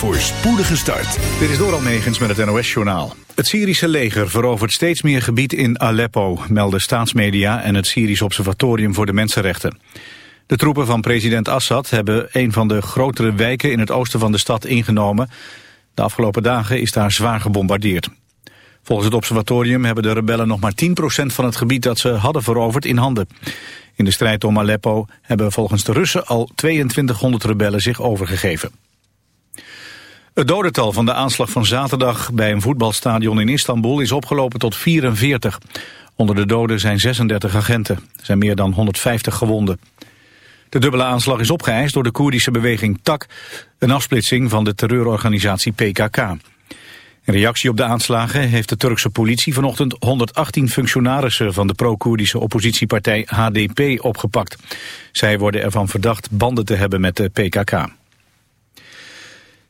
Voor spoedige start. Dit is Doral Negens met het NOS-journaal. Het Syrische leger verovert steeds meer gebied in Aleppo, melden staatsmedia en het Syrisch Observatorium voor de Mensenrechten. De troepen van president Assad hebben een van de grotere wijken in het oosten van de stad ingenomen. De afgelopen dagen is daar zwaar gebombardeerd. Volgens het observatorium hebben de rebellen nog maar 10% van het gebied dat ze hadden veroverd in handen. In de strijd om Aleppo hebben volgens de Russen al 2200 rebellen zich overgegeven. Het dodental van de aanslag van zaterdag bij een voetbalstadion in Istanbul is opgelopen tot 44. Onder de doden zijn 36 agenten. Er zijn meer dan 150 gewonden. De dubbele aanslag is opgeëist door de Koerdische beweging TAK, een afsplitsing van de terreurorganisatie PKK. In reactie op de aanslagen heeft de Turkse politie vanochtend 118 functionarissen van de pro-Koerdische oppositiepartij HDP opgepakt. Zij worden ervan verdacht banden te hebben met de PKK.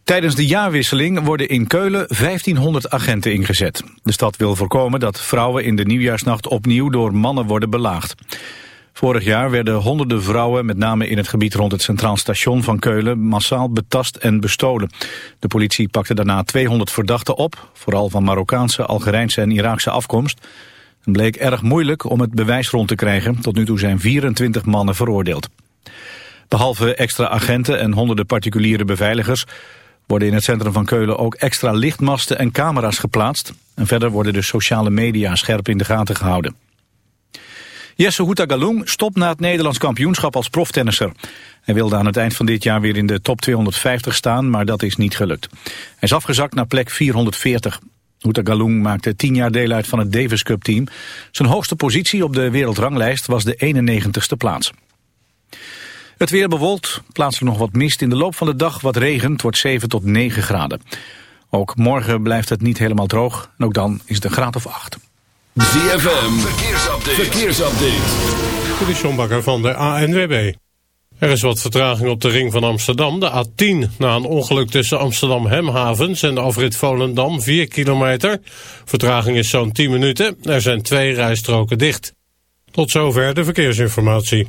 Tijdens de jaarwisseling worden in Keulen 1500 agenten ingezet. De stad wil voorkomen dat vrouwen in de nieuwjaarsnacht opnieuw door mannen worden belaagd. Vorig jaar werden honderden vrouwen, met name in het gebied rond het Centraal Station van Keulen, massaal betast en bestolen. De politie pakte daarna 200 verdachten op, vooral van Marokkaanse, Algerijnse en Iraakse afkomst. Het bleek erg moeilijk om het bewijs rond te krijgen. Tot nu toe zijn 24 mannen veroordeeld. Behalve extra agenten en honderden particuliere beveiligers worden in het centrum van Keulen ook extra lichtmasten en camera's geplaatst. En verder worden de sociale media scherp in de gaten gehouden. Jesse Houtagalung stopt na het Nederlands kampioenschap als proftennisser. Hij wilde aan het eind van dit jaar weer in de top 250 staan, maar dat is niet gelukt. Hij is afgezakt naar plek 440. Houtagalung maakte tien jaar deel uit van het Davis Cup team. Zijn hoogste positie op de wereldranglijst was de 91ste plaats. Het weer bewolkt, plaatselijk nog wat mist. In de loop van de dag wat regent, wordt 7 tot 9 graden. Ook morgen blijft het niet helemaal droog. En ook dan is het een graad of 8. ZFM, verkeersupdate. verkeersupdate. Dit is John Bakker van de ANWB. Er is wat vertraging op de ring van Amsterdam. De A10 na een ongeluk tussen Amsterdam Hemhavens en de afrit Volendam 4 kilometer. Vertraging is zo'n 10 minuten. Er zijn twee rijstroken dicht. Tot zover de verkeersinformatie.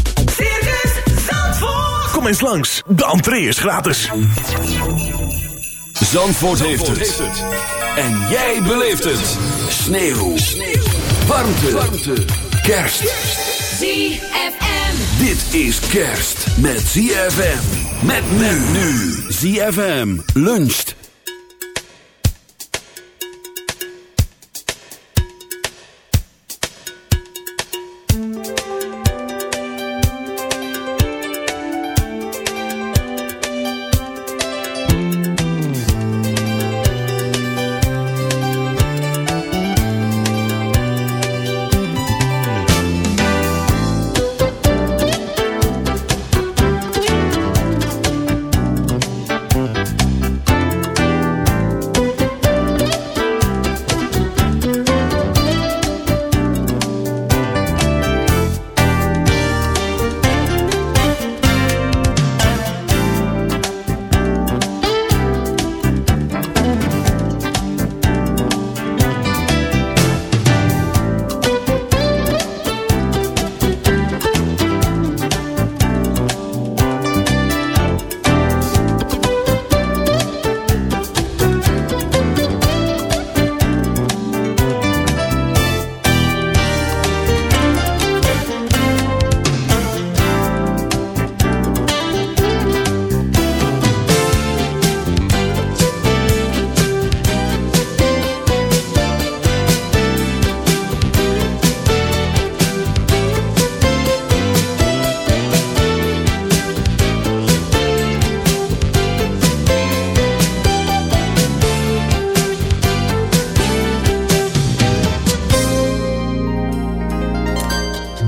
Kom eens langs, de entree is gratis. Zandvoort, heeft, het. En jij beleeft het. Sneeuw. Warmte. Warmte. Kerst. ZFM. Dit is kerst met ZFM. Met men nu. ZFM luncht.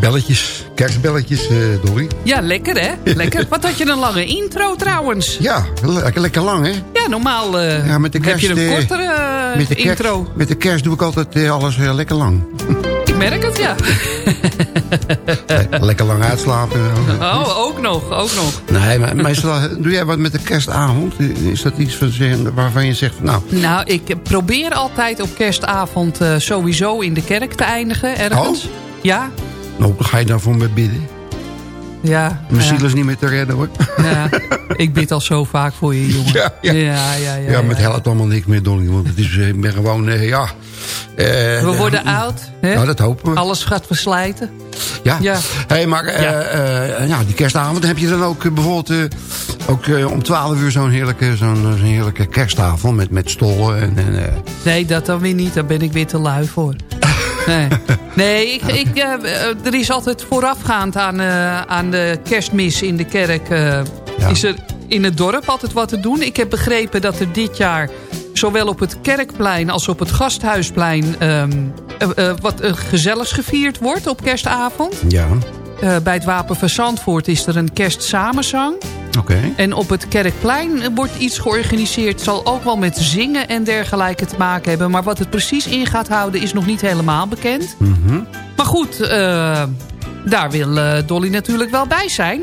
Belletjes, kerstbelletjes, eh, Dolly. Ja, lekker hè? Lekker. Wat had je een lange intro trouwens? Ja, lekker, lekker lang, hè? Ja, normaal eh, Ja, met de heb je een eh, kortere Met de, kerst, intro. met de kerst doe ik altijd alles lekker lang. Ik merk het, ja. Lekker lang uitslapen. Oh, ook nog, ook nog. Nee, maar meestal doe jij wat met de kerstavond? Is dat iets waarvan je zegt, nou... Nou, ik probeer altijd op kerstavond sowieso in de kerk te eindigen, ergens. Oh? Ja, Nou, ga je daarvoor met bidden? ja. Mijn ja, ziel is niet meer te redden, hoor. ja. Ik bid al zo vaak voor je, jongen. Ja, ja. ja, ja. ja, ja. helpt allemaal niks meer, Dolly. Want het is, eh, ik ben gewoon, eh, ja... eh, We worden oud, hè? Nou, dat hopen we. Alles gaat verslijten. Ja. Ja. Hey, maar Ja. ja, die kerstavond heb je dan ook bijvoorbeeld ook, om 12 uur zo'n heerlijke, zo'n heerlijke kersttafel met, met stollen. En, en, Nee, dat dan weer niet. Daar ben ik weer te lui voor. Nee, nee ik, ik, eh, eh, er is altijd voorafgaand aan, eh, aan de kerstmis in de kerk... Ja. is er in het dorp altijd wat te doen. Ik heb begrepen dat er dit jaar... zowel op het Kerkplein als op het Gasthuisplein... ehm, eh, eh, wat gezelligs gevierd wordt op kerstavond. ja, bij het Wapen van Zandvoort is er een kerstsamenzang. Oké. En op het Kerkplein wordt iets georganiseerd. zal ook wel met zingen en dergelijke te maken hebben. Maar wat het precies in gaat houden is nog niet helemaal bekend. Mhm. Maar goed, eh, daar wil eh, Dolly natuurlijk wel bij zijn.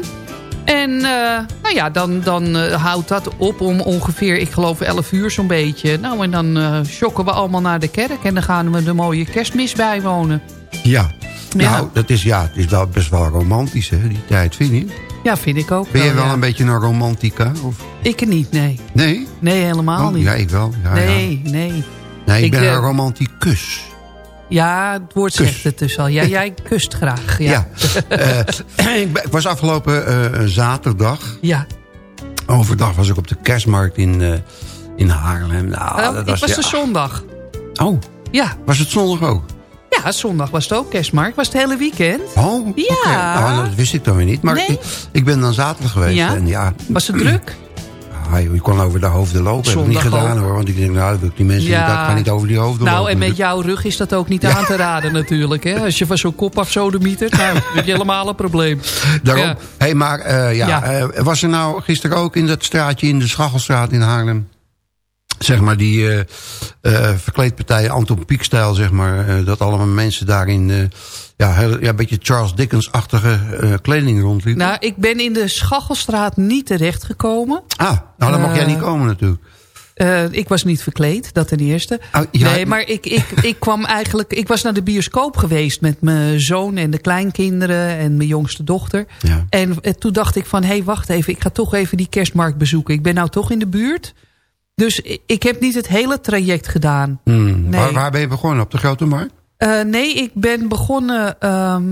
En eh, nou ja, dan, dan houdt dat op om ongeveer, ik geloof 11 uur zo'n beetje. Nou, en dan shocken we allemaal naar de kerk. En dan gaan we de mooie kerstmis bijwonen. Ja. Ja. Nou, dat is, ja, het is wel best wel romantisch, hè, die tijd, vind je? Ja, vind ik ook Ben je wel ja. een beetje een romantica? Of? Ik niet, nee. Nee? Nee, helemaal Oh, niet. ja, ik wel. Ja, ja. nee, nee. Nee, ik, Ik, ben eh, een romanticus. Ja, het woord Kus. zegt het dus al. Ja, jij kust graag. Ja. Eh, ik was afgelopen eh, zaterdag, ja. overdag was ik op de kerstmarkt in, eh, in Haarlem. Nou, Nou, dat ik was ja. de zondag. Oh, Ja. was het zondag ook? Ja, zondag was het ook kerstmarkt. Was het hele weekend. Oh, Ja. Nou, dat wist ik dan weer niet. Maar Nee. ik, ik ben dan zaterdag geweest. Ja? En ja, Was het druk? ah, je kon over de hoofden lopen. Heb ik niet Zondag gedaan ook. hoor. Want ik denk, nou, die mensen Ja. niet. Dat kan niet over die hoofden Nou, lopen. en met jouw rug is dat ook niet aan te raden natuurlijk. Hè? Als je van zo'n kop af sodemietert, nou, dan heb je helemaal een probleem. Daarom. Ja. hey, maar eh, ja, Ja. eh, was er nou gisteren ook in dat straatje, in de Schachelstraat in Haarlem... zeg maar die eh eh, verkleedpartij Anton Pieck-stijl, zeg maar... eh, dat allemaal mensen daarin... ja, heel, ja, een beetje Charles Dickens-achtige kleding rondliepen. Nou, ik ben in de Schachelstraat niet terechtgekomen. ah, nou dan mag jij niet komen natuurlijk. Ik was niet verkleed, dat ten eerste. Oh, ja. Nee, maar ik, ik, ik kwam eigenlijk... Ik was naar de bioscoop geweest met mijn zoon en de kleinkinderen... en mijn jongste dochter. Ja. En toen dacht ik van, hé, hey, wacht even. Ik ga toch even die kerstmarkt bezoeken. Ik ben nou toch in de buurt. Dus ik heb niet het hele traject gedaan. Hmm, Nee. waar, waar ben je begonnen? Op de Grote Markt? Eh, nee, ik ben begonnen... ehm,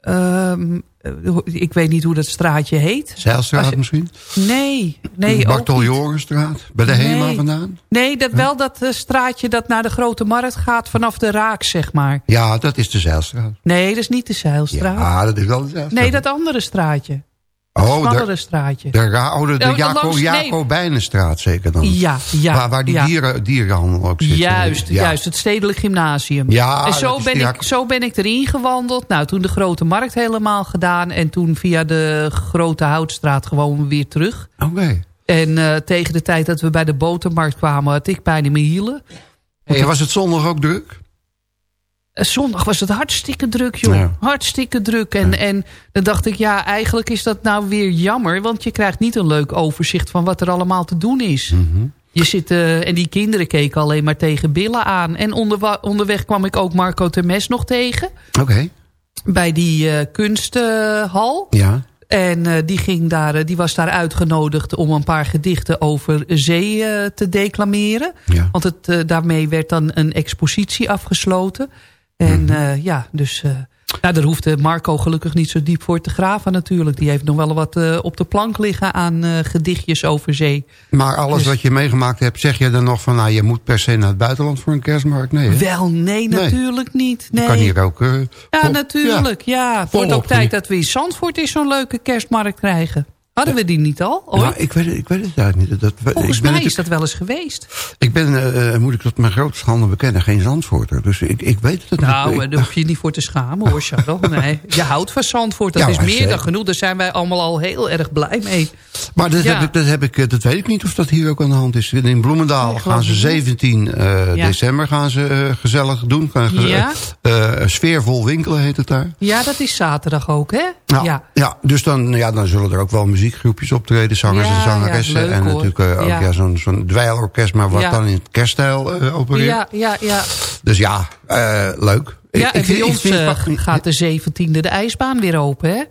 ehm, eh, ik weet niet hoe dat straatje heet. Zeilstraat je- misschien? Nee, nee, ook Bartol niet. Jorenstraat? Bij de HEMA vandaan? Nee, dat wel dat eh, straatje dat naar de Grote Markt gaat vanaf de Raak, zeg maar. Ja, dat is de Zeilstraat. Nee, dat is niet de Zeilstraat. Ja, dat is wel de Zeilstraat. nee, dat andere straatje. Oh, de, straatje. de, oh, de, de Oh, Jaco. Jacobijnenstraat zeker dan. Ja, ja. waar, waar die ja. dieren, dierenhandel ook zit. Juist, Ja. juist, het stedelijk gymnasium. Ja, en zo ben, ik, zo ben ik erin gewandeld. Nou, toen de Grote Markt helemaal gedaan. En toen via de Grote Houtstraat gewoon weer terug. Oké. En eh, tegen de tijd dat we bij de botermarkt kwamen... had ik pijn in mijn hielen. Hey, was het zondag ook druk? Eh, Zondag was het hartstikke druk, joh. Ja. Hartstikke druk. En, en dan dacht ik, ja, eigenlijk is dat nou weer jammer. Want je krijgt niet een leuk overzicht van wat er allemaal te doen is. Mhm. Je zit, eh, en die kinderen keken alleen maar tegen billen aan. En onderweg kwam ik ook Marco Temes nog tegen. Oké. Bij die eh, kunsthal. Ja. En die, ging daar, die was daar uitgenodigd om een paar gedichten over zee te declameren. Ja. Want het, daarmee werd dan een expositie afgesloten. En Mhm. eh, ja, dus... eh, nou, daar hoefde Marco gelukkig niet zo diep voor te graven natuurlijk. Die heeft nog wel wat eh, op de plank liggen aan gedichtjes over zee. Maar alles Dus- wat je meegemaakt hebt, zeg je dan nog van... nou, je moet per se naar het buitenland voor een kerstmarkt? Nee, hè? Wel, nee, Nee. natuurlijk niet. Je Nee. kan hier ook... Ja, vol- natuurlijk. Ja. Het wordt ook tijd dat we in Zandvoort eens zo'n leuke kerstmarkt krijgen. Hadden we die niet al? Ooit? Nou, ik weet, het- ik weet het eigenlijk niet. Dat, Volgens ik ben mij is dat wel eens geweest. Ik ben, eh, eh, moet ik tot mijn grote schande bekennen, geen Zandvoorter. Dus ik, ik weet het Nou, niet. Ik- daar hoef je niet voor te schamen hoor, Charles. Nee, je houdt van Zandvoort. Dat Ja, is meer dan genoeg. Daar zijn wij allemaal al heel erg blij mee. maar dat, Ja. heb ik, dat, heb ik, eh, dat weet ik niet of dat hier ook aan de hand is. In Bloemendaal gaan ze het niet. 17 eh, Ja. december gaan ze, gezellig doen. Gaan sfeervol winkelen heet het daar. Ja, dat is zaterdag ook, hè? Nou, ja. ja. dus dan, ja, dan zullen er ook wel muziekgroepjes optreden. Zangers Ja, en zangeressen. ja, leuk, en natuurlijk eh, ook Ja. zo'n zo'n dweilorkest, maar wat dan in het kerststijl eh, opereert. Ja, ja, ja. Dus ja, eh, leuk. ja en vind- bij ons gaat de 17e de ijsbaan weer open, hè?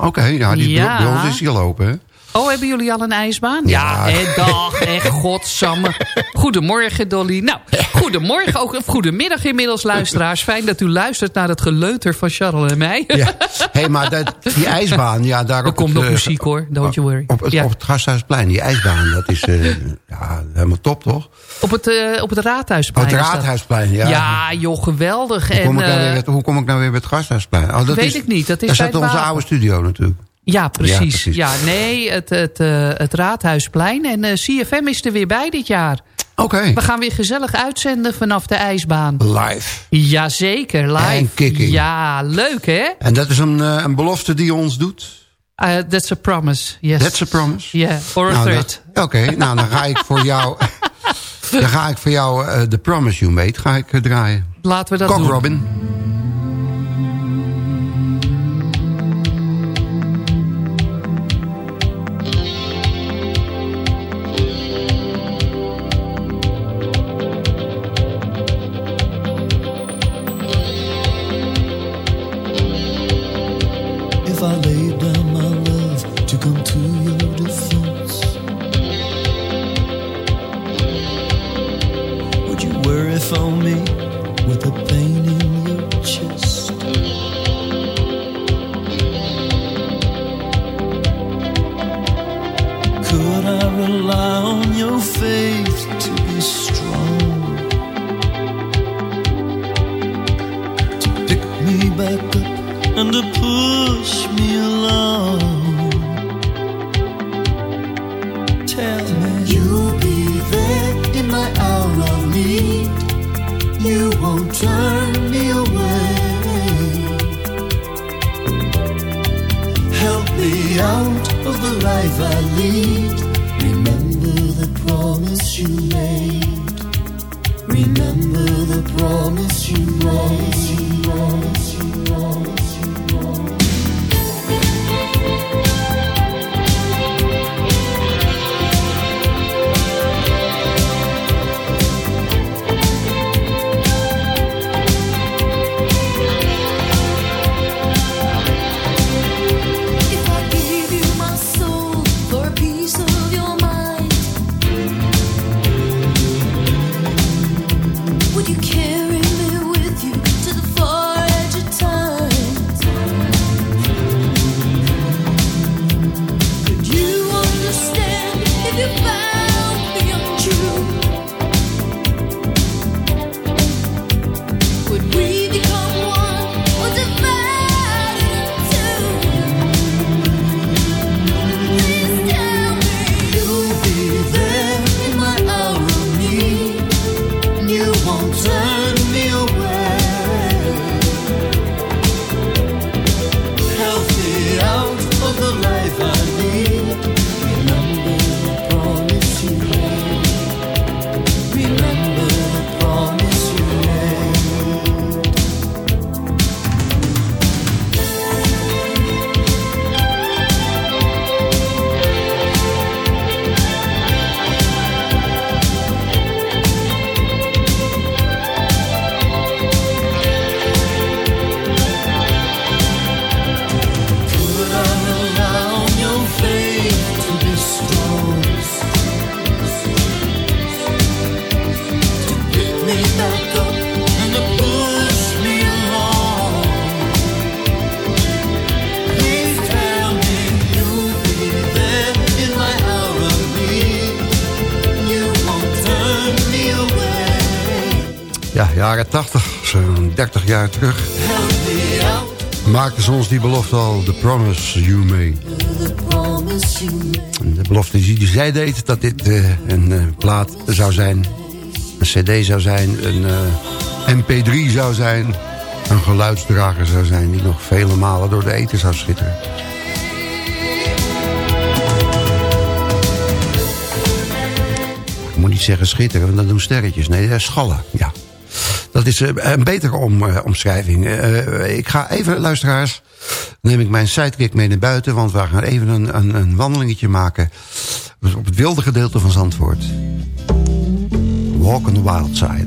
Oké, ja, die, bij ons is die al open, hè? Oh, hebben jullie al een ijsbaan? Ja. Ja, hè, dag, hè, godsamme. Goedemorgen, Dolly. Nou, goedemorgen, ook, of goedemiddag inmiddels, luisteraars. Fijn dat u luistert naar het geleuter van Charles en mij. Ja. hey, maar dat, die ijsbaan, ja, daar Er op komt het, nog eh, muziek, hoor. Don't you worry. Op het, Ja. op het Gasthuisplein, die ijsbaan, dat is eh, ja, helemaal top, toch? Op het, eh, op het Raadhuisplein. het is dat. Raadhuisplein, ja. Ja, joh, geweldig. hoe, kom en, ik nou weer, met- hoe kom ik nou weer bij het Gasthuisplein? Oh, dat weet is, ik niet, dat is daar zit het onze oude studio natuurlijk. Ja, precies. Ja, nee, het, het, eh, het Raadhuisplein. En eh, CFM is er weer bij dit jaar. Oké, We gaan weer gezellig uitzenden vanaf de ijsbaan. live. Jazeker, live. En kicking. Ja, leuk hè? En dat is een, eh, een belofte die je ons doet? Uh, that's a promise, yes. That's a promise? Yeah, or a Nou, threat. Oké, nou dan ga ik voor jou... dan ga ik voor jou The Promise You Made ga ik, draaien. Laten we dat Cock doen. Robin. Tell me you'll be there in my hour of need. You won't turn me away. Help me out of the life I lead. Remember the promise you made. Remember the promise you made. Jaren 80, zo'n 30 jaar terug. Maakten ze ons die belofte al, The promise you made. De belofte die zij deed dat dit eh, een eh, plaat zou zijn. Een cd zou zijn. Een eh, mp3 zou zijn. Een geluidsdrager zou zijn. Die nog vele malen door de eten zou schitteren. Ik moet niet zeggen schitteren, want dat doen sterretjes. Nee, dat is schallen, ja. Dat is eh, een betere eh, omschrijving. Eh, ik ga even, luisteraars, neem ik mijn sidekick mee naar buiten... want we gaan even een, een, een wandelingetje maken... Dus op het wilde gedeelte van Zandvoort. Walk on the wild side.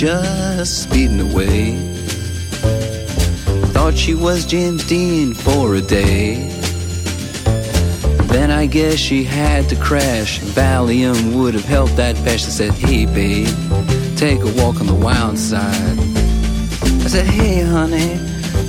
Just speeding away. Thought she was James Dean for a day. Then I guess she had to crash. Valium would have helped that patch. I said, Hey, babe, take a walk on the wild side. I said, Hey, honey,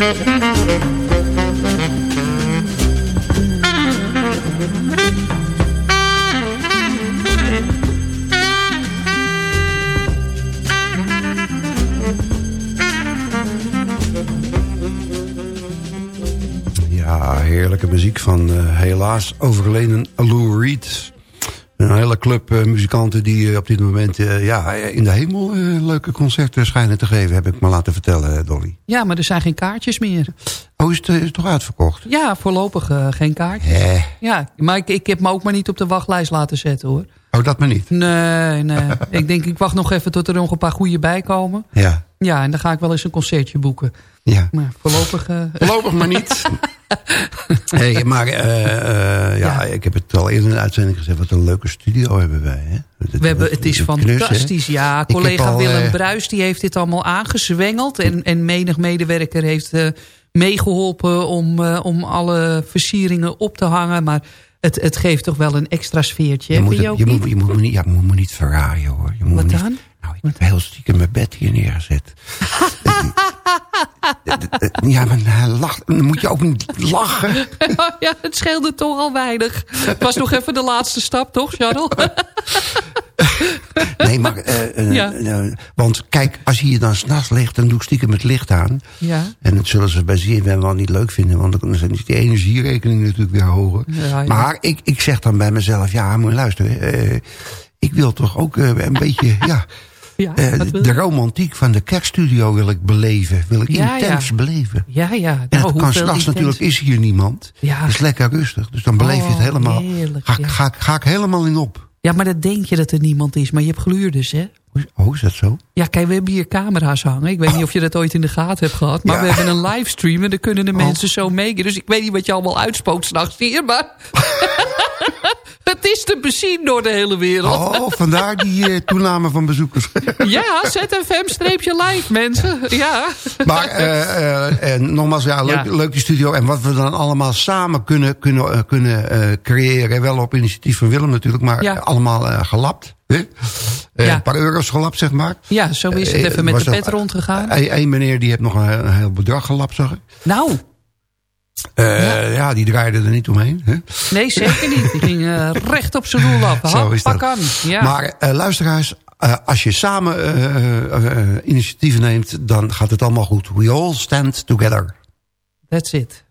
Ja, heerlijke muziek van eh, helaas overleden Lou Reed. Een hele club eh, muzikanten die eh, op dit moment eh, ja, in de hemel leuke concerten schijnen te geven. Heb ik me laten vertellen, Dolly. Ja, maar er zijn geen kaartjes meer. Oh, is het, is het toch uitverkocht? Ja, voorlopig geen kaartjes. Hè? Ja, maar ik, ik heb me ook maar niet op de wachtlijst laten zetten hoor. Oh, dat maar niet. Nee, nee. ik denk ik wacht nog even tot er nog een paar goede bij komen. Ja. Ja, en dan ga ik wel eens een concertje boeken. Ja. Maar voorlopig... Voorlopig maar niet. hey, maar eh, eh, ja, ik heb het al eerder in de uitzending gezegd... wat een leuke studio hebben wij. Hè? We hebben, het is knus, fantastisch. Ja, collega al, Willem eh, Bruis die heeft dit allemaal aangezwengeld. En, en menig medewerker heeft eh, meegeholpen om, om alle versieringen op te hangen. Maar het, het geeft toch wel een extra sfeertje. Je moet, je het- moet, je moet me niet, ja, moet me niet verraaien hoor. Je moet Wat niet- dan? nou, ik heb heel stiekem mijn bed hier neergezet. ja, maar hij lacht, dan moet je ook niet lachen. ja, het scheelde toch al weinig. Het was nog even de laatste stap, toch, Charles? Nee, maar, eh, eh, Ja. eh, want kijk, als je hier dan s'nachts ligt, dan doe ik stiekem het licht aan. ja. En dat zullen ze bij ZFM wel niet leuk vinden, want dan zijn die energierekening natuurlijk weer hoger. Ja. Maar ik, ik zeg dan bij mezelf, ja, moet luisteren, eh, ik wil toch ook eh, een beetje, ja, Ja, eh, de romantiek van de kerststudio wil ik beleven, wil ik Ja, intens ja. beleven. Ja, ja. En Nou, het kan s'nachts natuurlijk, is hier niemand. Ja. Het is lekker rustig, dus dan beleef je het Oh, helemaal. heerlijk, ga, ga, ga ik helemaal in op. Ja, maar dat denk je dat er niemand is. Maar je hebt gluurders, hè? Oh, is dat zo? Ja, kijk, we hebben hier camera's hangen. Ik weet niet of je dat ooit in de gaten hebt gehad. Maar Ja. we hebben een livestream en dan kunnen de Oh. mensen zo meekijken. Dus ik weet niet wat je allemaal uitspookt s'nachts hier, maar... het is te bezien door de hele wereld. Oh, vandaar die eh, toename van bezoekers. Ja, ZFM-live, mensen. Ja. Maar eh, eh, nogmaals, ja, leuk, Ja. leuk die studio. En wat we dan allemaal samen kunnen, kunnen, kunnen creëren. Wel op initiatief van Willem natuurlijk, maar Ja. allemaal gelapt. Hè? Ja. Een paar euro's gelapt, zeg maar. ja, zo is het even met de pet rondgegaan. Eén meneer die heeft nog een, een heel bedrag gelapt, zag ik. Nou, Eh, ja. die draaide er niet omheen. Hè? nee, zeker niet. Die ging eh, recht op zijn doel af. Zo is dat. Ja. Maar eh, luisteraars, als je samen initiatieven neemt... dan gaat het allemaal goed. We all stand together. That's it.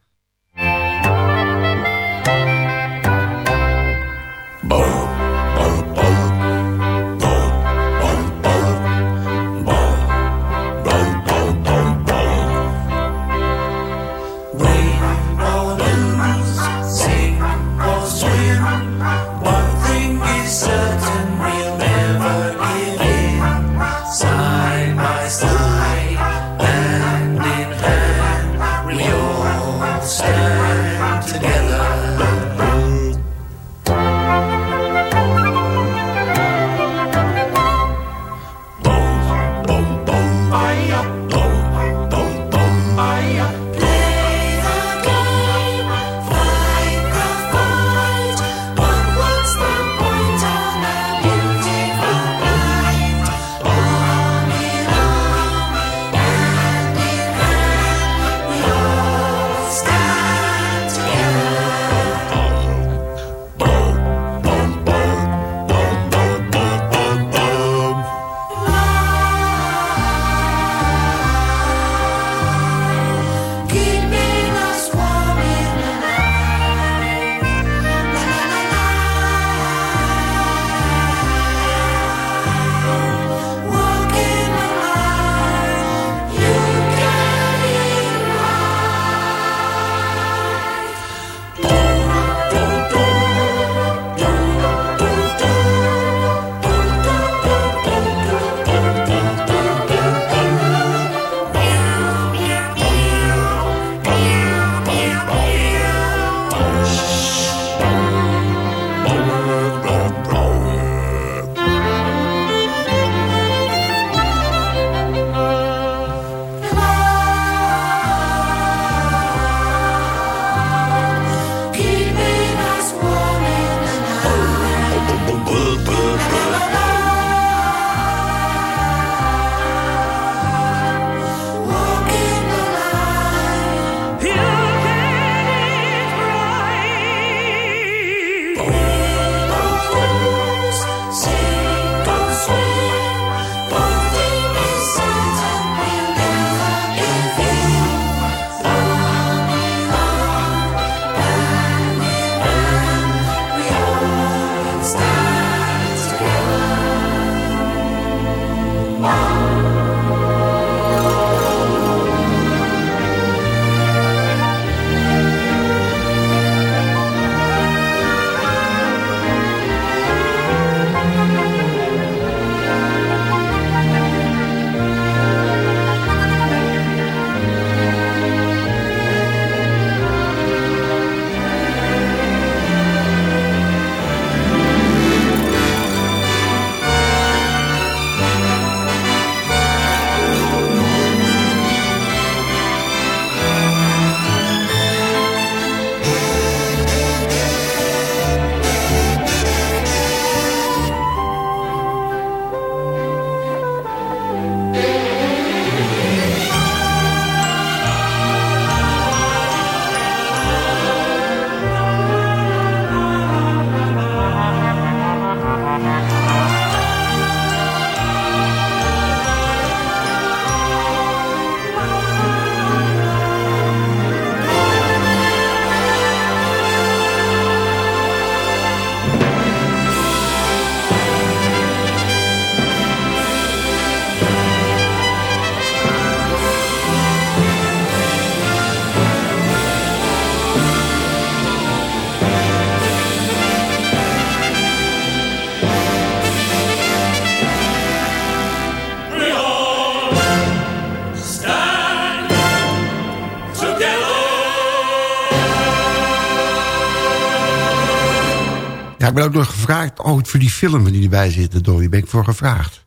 Ik ben ook nog gevraagd ooit voor die film die erbij zit, Dolly. Ben ik voor gevraagd.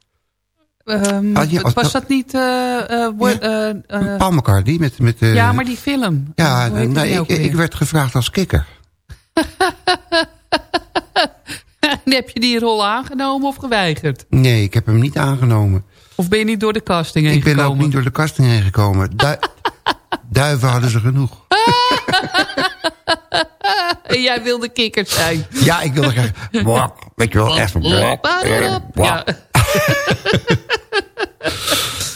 Ehm, Ah, ja, was dat- dat niet... Paul McCartney met... met ja, maar die film. Ja, ook ik, ik werd gevraagd als kikker. Heb je die rol aangenomen of geweigerd? Nee, ik heb hem niet aangenomen. Of ben je niet door de casting heen Ik ben gekomen? ook niet door de casting heen gekomen. Du- duiven hadden ze genoeg. En jij wilde kikker zijn. Ja, ik wilde graag... Je wel, echt... wak, eh, wak. Ja.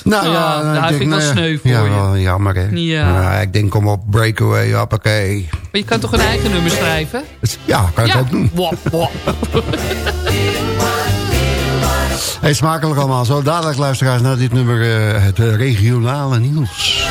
Nou ja, nou, ik vind ik wel nou ja, sneu voor ja, je. wel jammer hè. Ja. Nou, ik denk kom op, breakaway, hoppakee. Maar je kan toch een eigen nummer schrijven? Ja, kan ik ja. ook doen. Wap. Hey, smakelijk allemaal. Zo dadelijk luisteraars naar dit nummer, eh, het eh, regionale nieuws.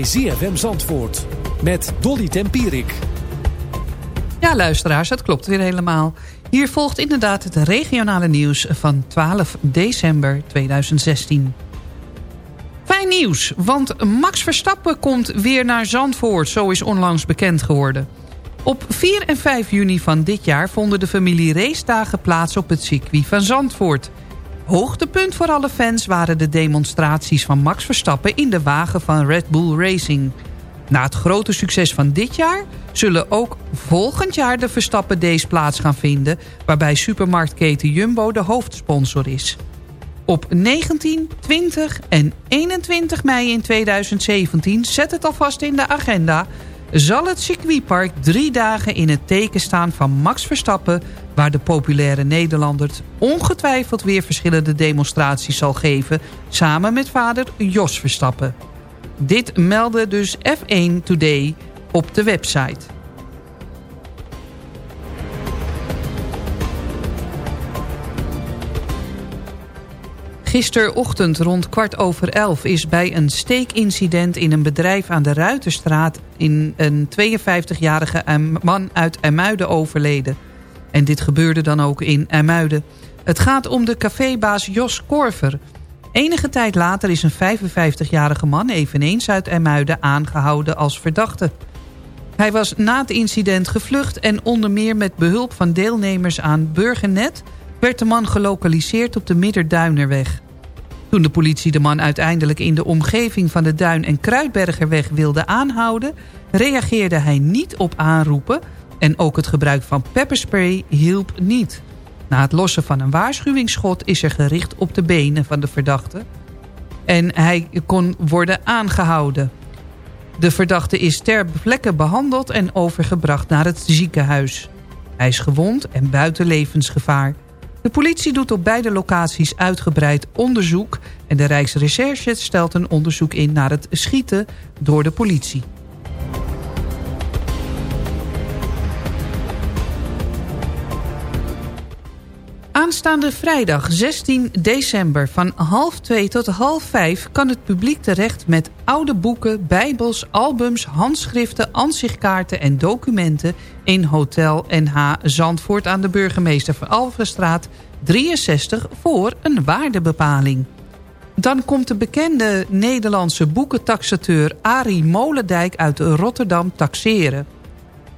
Bij ZFM Zandvoort met Dolly Tempierik. Ja, luisteraars, dat klopt weer helemaal. Hier volgt inderdaad het regionale nieuws van 12 december 2016. Fijn nieuws, want Max Verstappen komt weer naar Zandvoort. Zo is onlangs bekend geworden. Op 4 en 5 juni van dit jaar vonden de familie racedagen plaats op het circuit van Zandvoort. Hoogtepunt voor alle fans waren de demonstraties van Max Verstappen in de wagen van Red Bull Racing. Na het grote succes van dit jaar zullen ook volgend jaar de Verstappen Days plaats gaan vinden... waarbij supermarktketen Jumbo de hoofdsponsor is. Op 19, 20 en 21 mei in 2017, zet het alvast in de agenda... zal het circuitpark drie dagen in het teken staan van Max Verstappen... waar de populaire Nederlander ongetwijfeld weer verschillende demonstraties zal geven... samen met vader Jos Verstappen. Dit meldde dus F1 Today op de website. Gisterochtend rond kwart over elf is bij een steekincident in een bedrijf aan de Ruiterstraat... in een 52-jarige man uit Emuiden overleden. En dit gebeurde dan ook in Emuiden. Het gaat om de cafébaas Jos Korver. Enige tijd later is een 55-jarige man eveneens uit Emuiden aangehouden als verdachte. Hij was na het incident gevlucht en onder meer met behulp van deelnemers aan Burgernet... werd de man gelokaliseerd op de Midderduinerweg. Toen de politie de man uiteindelijk in de omgeving van de Duin- en Kruidbergerweg wilde aanhouden... reageerde hij niet op aanroepen en ook het gebruik van pepperspray hielp niet. Na het lossen van een waarschuwingsschot is er gericht op de benen van de verdachte... en hij kon worden aangehouden. De verdachte is ter plekke behandeld en overgebracht naar het ziekenhuis. Hij is gewond en buiten levensgevaar. De politie doet op beide locaties uitgebreid onderzoek... en de Rijksrecherche stelt een onderzoek in naar het schieten door de politie. Aanstaande vrijdag 16 december van half 2 tot half 5 kan het publiek terecht met oude boeken, bijbels, albums, handschriften, ansichtkaarten en documenten in Hotel NH Zandvoort aan de burgemeester van Alvenstraat 63 voor een waardebepaling. Dan komt de bekende Nederlandse boekentaxateur Arie Molendijk uit Rotterdam taxeren.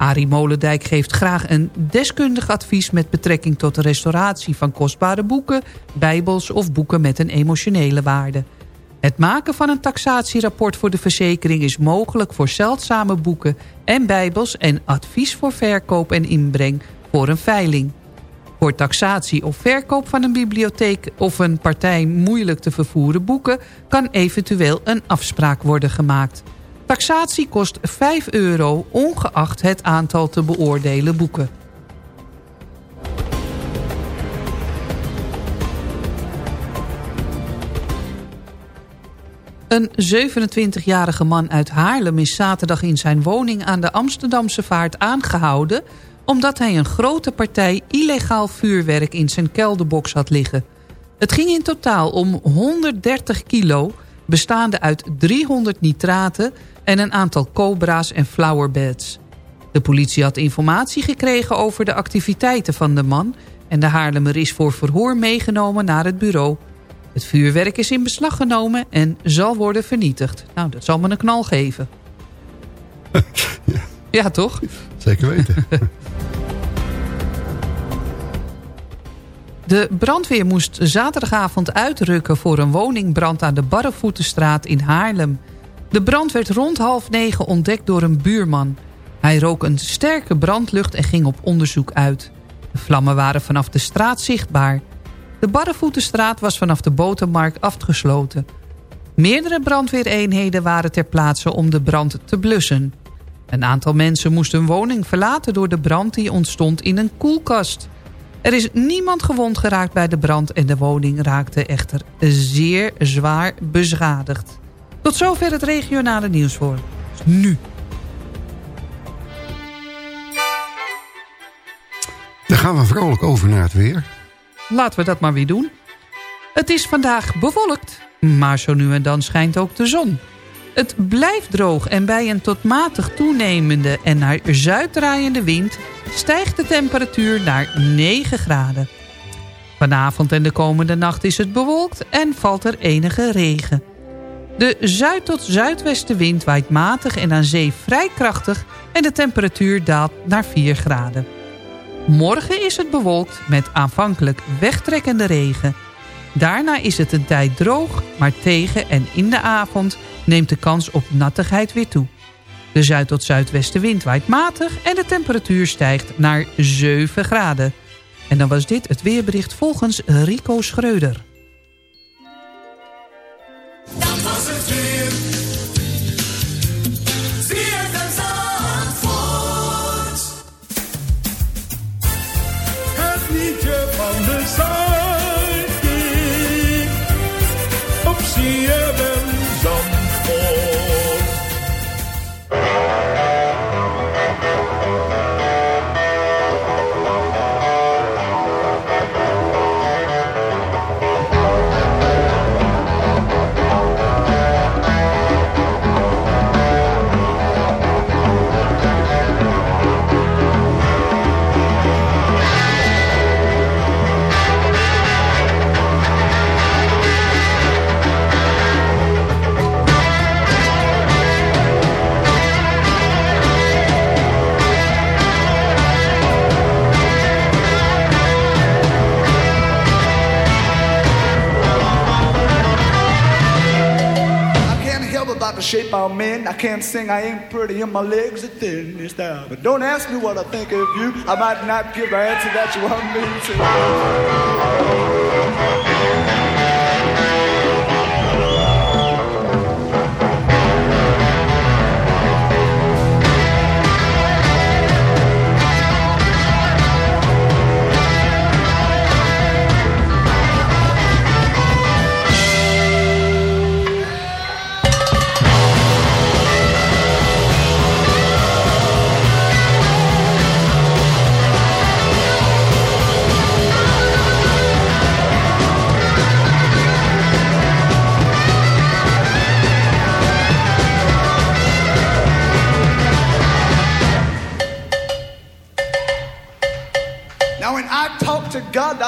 Arie Molendijk geeft graag een deskundig advies... met betrekking tot de restauratie van kostbare boeken... bijbels of boeken met een emotionele waarde. Het maken van een taxatierapport voor de verzekering... is mogelijk voor zeldzame boeken en bijbels... en advies voor verkoop en inbreng voor een veiling. Voor taxatie of verkoop van een bibliotheek of een partij moeilijk te vervoeren boeken... kan eventueel een afspraak worden gemaakt... Taxatie kost 5 euro, ongeacht het aantal te beoordelen boeken. Een 27-jarige man uit Haarlem is zaterdag in zijn woning aan de Amsterdamse vaart aangehouden... omdat hij een grote partij illegaal vuurwerk in zijn kelderbox had liggen. Het ging in totaal om 130 kilo, bestaande uit 300 nitraten en een aantal cobra's en flowerbeds. De politie had informatie gekregen over de activiteiten van de man... en de Haarlemmer is voor verhoor meegenomen naar het bureau. Het vuurwerk is in beslag genomen en zal worden vernietigd. Nou, dat zal me een knal geven. Ja. Ja, toch? Zeker weten. De brandweer moest zaterdagavond uitrukken voor een woningbrand aan de Barrevoetenstraat in Haarlem. De brand werd rond half negen ontdekt door een buurman. Hij rook een sterke brandlucht en ging op onderzoek uit. De vlammen waren vanaf de straat zichtbaar. De Barrevoetenstraat was vanaf de botermarkt afgesloten. Meerdere brandweereenheden waren ter plaatse om de brand te blussen. Een aantal mensen moest hun woning verlaten door de brand die ontstond in een koelkast. Er is niemand gewond geraakt bij de brand en de woning raakte echter zeer zwaar beschadigd. Tot zover het regionale nieuws voor nu. Dan gaan we vrolijk over naar het weer. Laten we dat maar weer doen. Het is vandaag bewolkt, maar zo nu en dan schijnt ook de zon. Het blijft droog en bij een tot matig toenemende en naar zuid draaiende wind... stijgt de temperatuur naar 9 graden. Vanavond en de komende nacht is het bewolkt en valt er enige regen. De zuid- tot zuidwestenwind waait matig en aan zee vrij krachtig... en de temperatuur daalt naar 4 graden. Morgen is het bewolkt met aanvankelijk wegtrekkende regen. Daarna is het een tijd droog, maar tegen en in de avond neemt de kans op nattigheid weer toe. De zuid- tot zuidwestenwind waait matig en de temperatuur stijgt naar 7 graden. En dan was dit het weerbericht volgens Rico Schreuder. Dat was het weer. Het liedje van de Zuidkiek. About the shape I'm in. I can't sing, I ain't pretty, and my legs are thin. It's that. But don't ask me what I think of you. I might not give an answer that you want me Now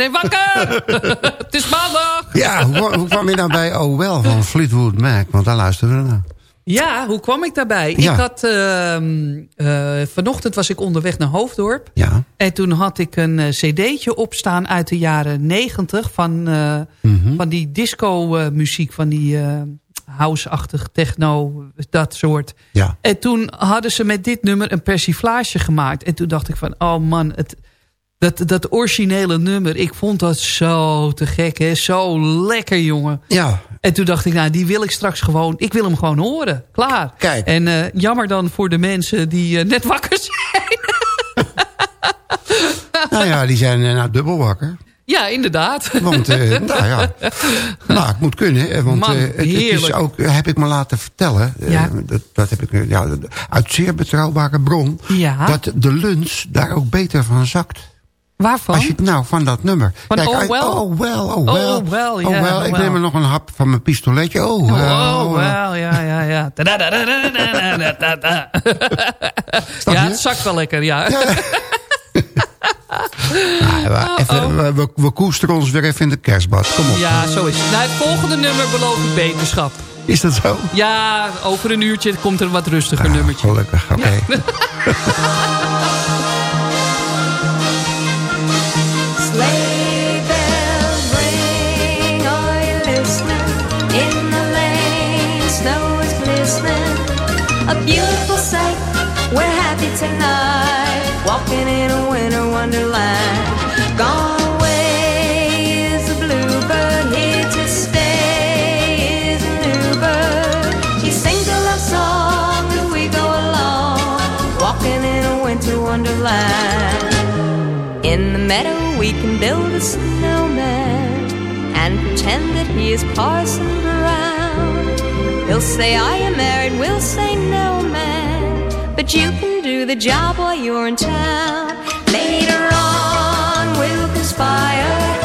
Iedereen wakker! het is maandag! Ja, hoe, hoe kwam je nou bij Oh Wel van Fleetwood Mac? Want daar luisteren we naar. Ja, hoe kwam ik daarbij? Ja. Ik had, ehm, eh, vanochtend was ik onderweg naar Hoofddorp. Ja. En toen had ik een eh, cd'tje opstaan uit de jaren negentig... van, eh, Mhm. van die disco-muziek, van die house-achtig techno, dat soort. Ja. En toen hadden ze met dit nummer een persiflage gemaakt. En toen dacht ik van, oh man, het, dat, dat originele nummer... ik vond dat zo te gek, hè? zo lekker, jongen. Ja. En toen dacht ik, nou, die wil ik straks gewoon... ik wil hem gewoon horen, klaar. Kijk. En eh, jammer dan voor de mensen die eh, net wakker zijn. Nou ja, die zijn eh, nou dubbel wakker. ja, inderdaad. Want, nou ja, nou, het moet kunnen. hè, Want Man, het, het is ook, heb ik me laten vertellen. Ja. dat, dat heb ik ja, uit zeer betrouwbare bron. Ja. Dat de lunch daar ook beter van zakt. Waarvan? Als je, nou, van dat nummer. Van Oh Well? Oh, well, oh, Oh, well. well, ja, oh, well. oh, Ik well. neem er nog een hap van mijn pistoletje. Oh, Oh, well. oh, wel, ja, ja, ja. Ja, het zakt wel lekker, ja. Nou, we, even, we, we, we koesteren ons weer even in de kerstbad. Kom op. Ja, zo is het. Nou, het volgende nummer beloof ik beterschap. Is dat zo? Ja, over een uurtje komt er een wat rustiger nummertje. Gelukkig, oké. Sleigh we're tonight. Walking in a winter wonderland. Gone away is the bluebird, here to stay is a new bird. She sings a love song as we go along. Walking in a winter wonderland. In the meadow we can build a snowman and pretend that he is Parson Brown. He'll say I am married, we'll say no man, but you can do the job while you're in town. Later on we'll conspire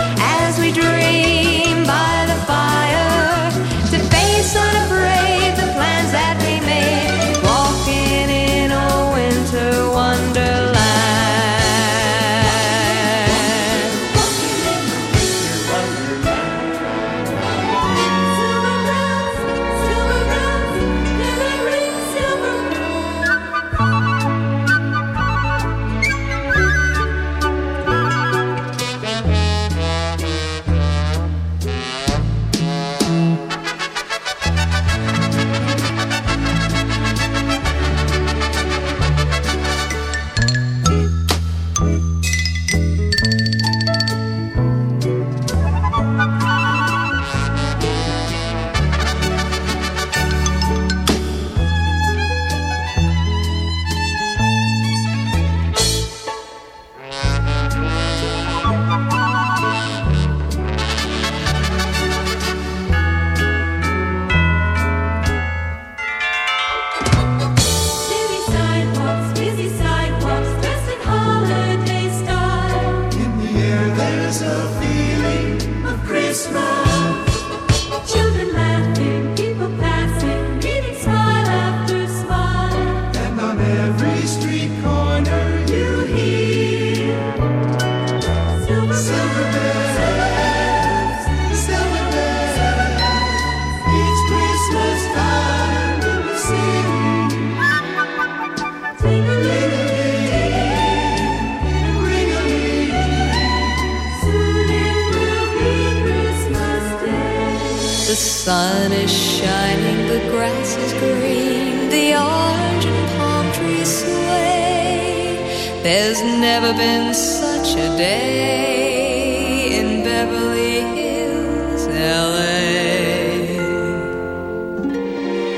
never been such a day in Beverly Hills, LA.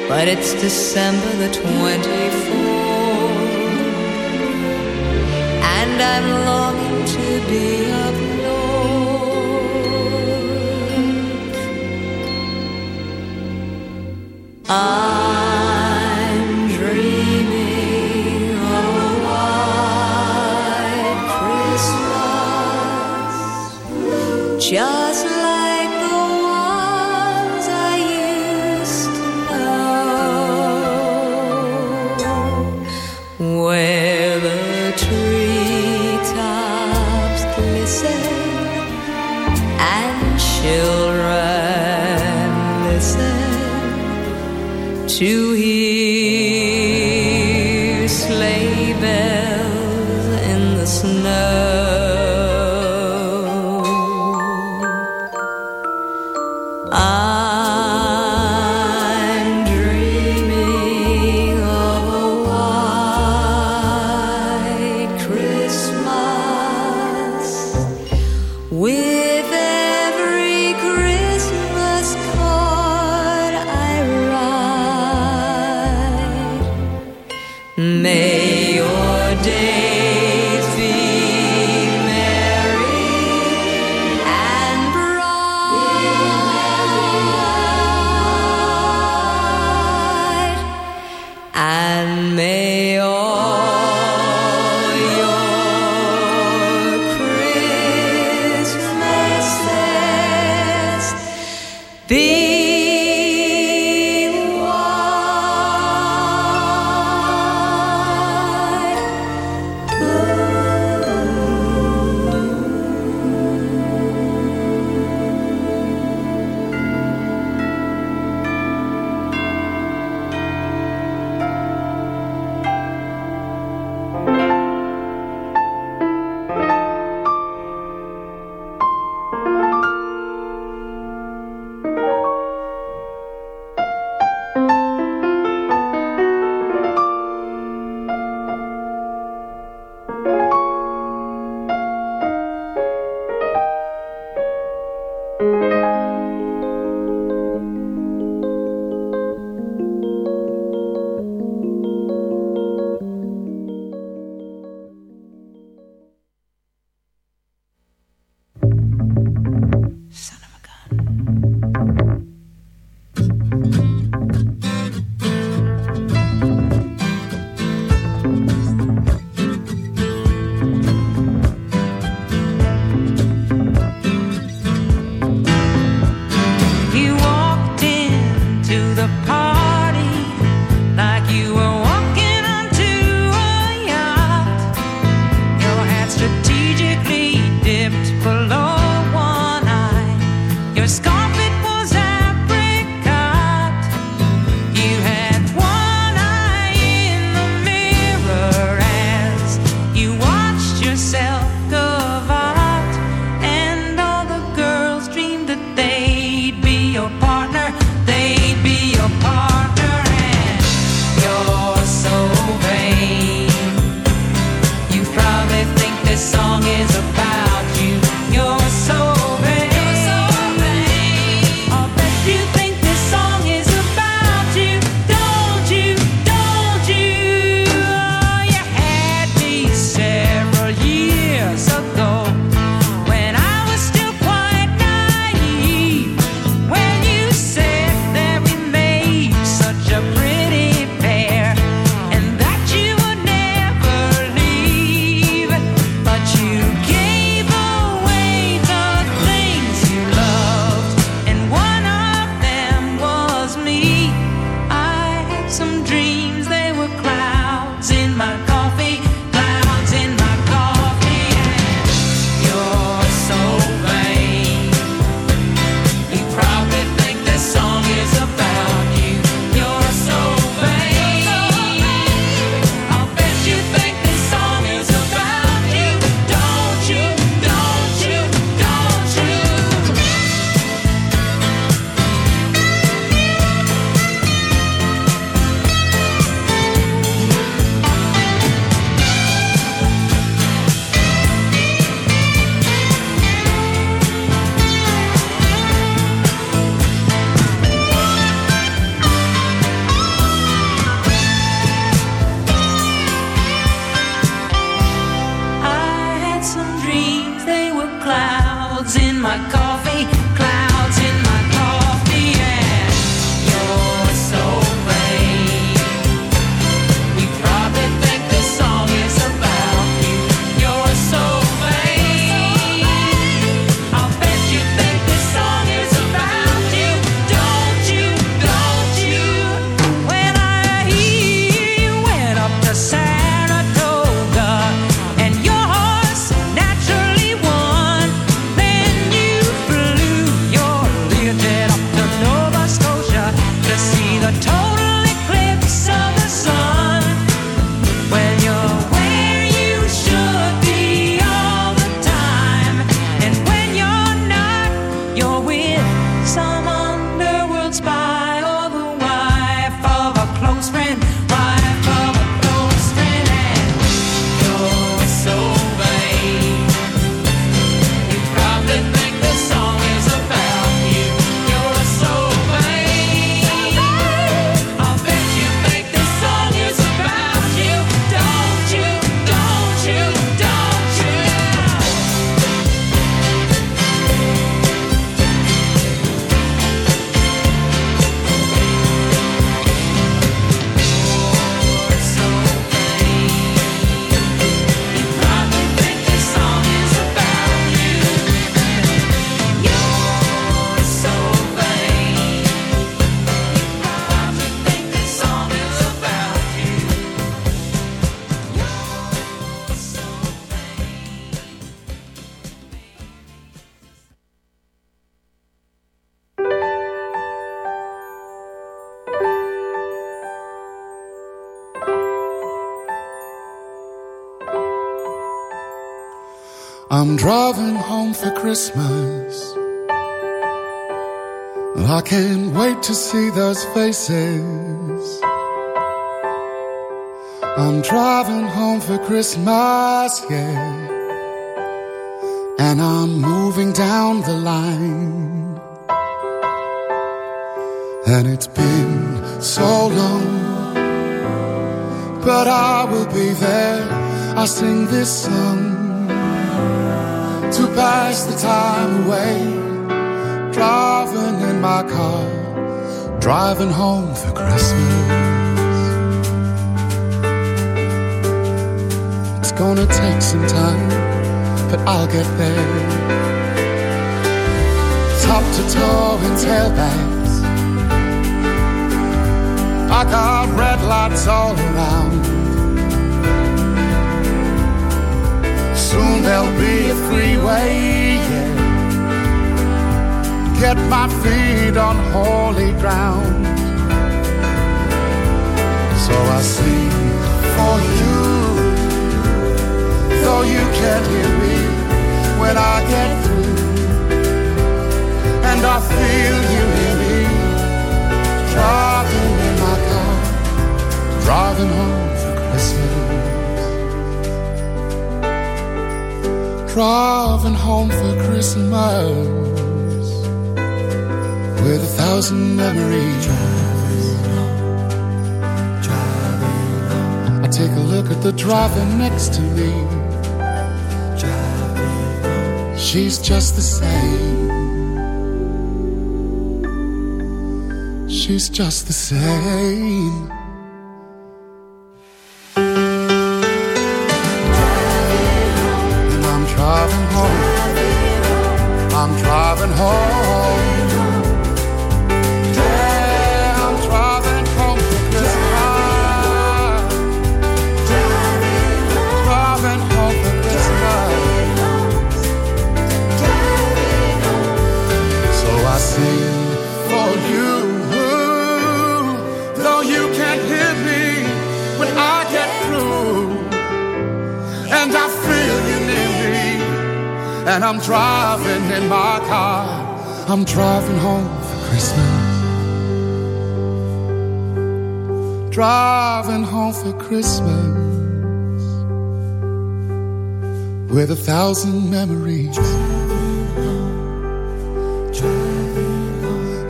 But it's December the 20th. I'm driving home for Christmas. And I can't wait to see those faces. I'm driving home for Christmas, yeah. And I'm moving down the line. And it's been so long. But I will be there. I sing this song to pass the time away. Driving in my car, driving home for Christmas. It's gonna take some time, but I'll get there. Top to toe in tailbags. I got red lights all around. Soon there'll be a freeway, yeah. Get my feet on holy ground. So I sing for you, though you can't hear me when I get through. And I feel you hear me driving in my car, driving home for Christmas. Driving home for Christmas with a thousand memories. I take a look at the driver next to me. She's just the same. She's just the same. Christmas. With a thousand memories.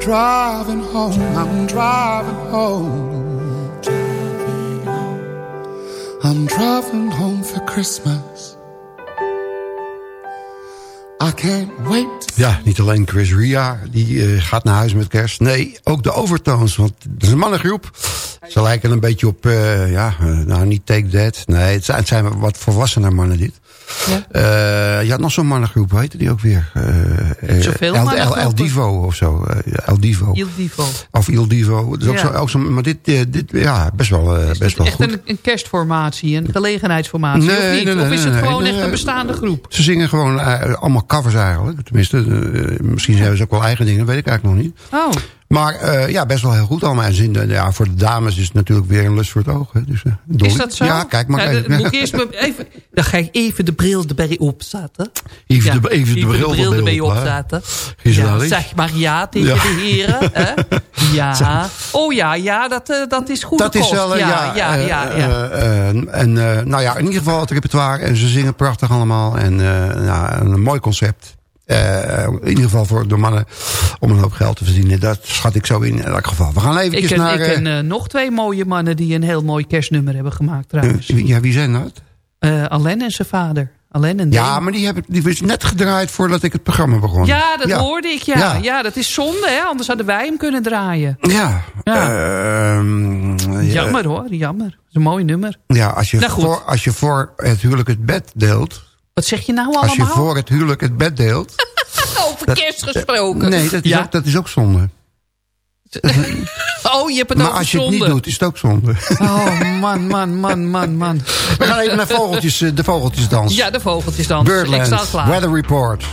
Driving home, I'm driving home. I'm driving home for Christmas. I can't wait. Ja, niet alleen Chris Ria, die eh, gaat naar huis met kerst. Nee, ook de Overtones, want het is een mannengroep. Ze lijken een beetje op, eh, ja, eh, nou niet Take That. Nee, het zijn, het zijn wat volwassener mannen dit. Ja. Eh, je had nog zo'n mannengroep, heette die ook weer? Eh, Zoveel El, El. El Divo of zo. El Divo. Il Divo. Of Il Divo. Dat is ook Ja. zo, ook zo, maar dit, dit, ja, best wel, eh, best wel Echt goed. een, een kerstformatie, een gelegenheidsformatie, Nee, of niet? nee, nee, of is het gewoon echt een bestaande groep? Ze zingen gewoon allemaal covers eigenlijk. Tenminste, misschien hebben ze ook wel eigen dingen, weet ik eigenlijk nog niet. Oh, Maar eh, ja, best wel heel goed allemaal. En zin, ja, voor de dames is het natuurlijk weer een lust voor het oog. Hè. Dus, Dolly. is dat zo? Ja, kijk maar. Ja, even. dan, moet ik eerst maar even, dan ga ik even de bril erbij opzetten. Even Ja, de- even de bril erbij erbij op, hè. opzetten. Ja, zeg maar ja tegen de heren. Hè? Ja. Oh ja, ja, dat, eh, dat is goed. Dat is wel, ja, ja, ja, ja. en nou ja, in ieder geval het repertoire. En ze zingen prachtig allemaal. En nou, een mooi concept. Eh, in ieder geval voor de mannen om een hoop geld te verdienen. Dat schat ik zo in, in elk geval. We gaan Ik ken, naar... ik ken eh, eh, nog twee mooie mannen die een heel mooi kerstnummer hebben gemaakt trouwens. ja, wie zijn dat? Alain en zijn vader. Alain en Ja, maar die, heb ik, die was net gedraaid voordat ik het programma begon. Ja, dat hoorde ik, ja. Ja. ja. dat is zonde, hè? Anders hadden wij hem kunnen draaien. Ja. ehm, ja. Jammer hoor, jammer. Dat is een mooi nummer. Ja, als je, Nou, voor, als je voor het huwelijk het bed deelt... Wat zeg je nou allemaal? Als je voor het huwelijk het bed deelt... Over dat- kerst gesproken. Nee, dat is, ja. ook, dat is ook zonde. Oh, je hebt het maar over als je het niet doet, is het ook zonde. Oh, man, man, man, man, man. We gaan even naar vogeltjes, eh, de vogeltjesdans. Ja, de vogeltjes dan. Ik Birdland, sta klaar. Weather Report.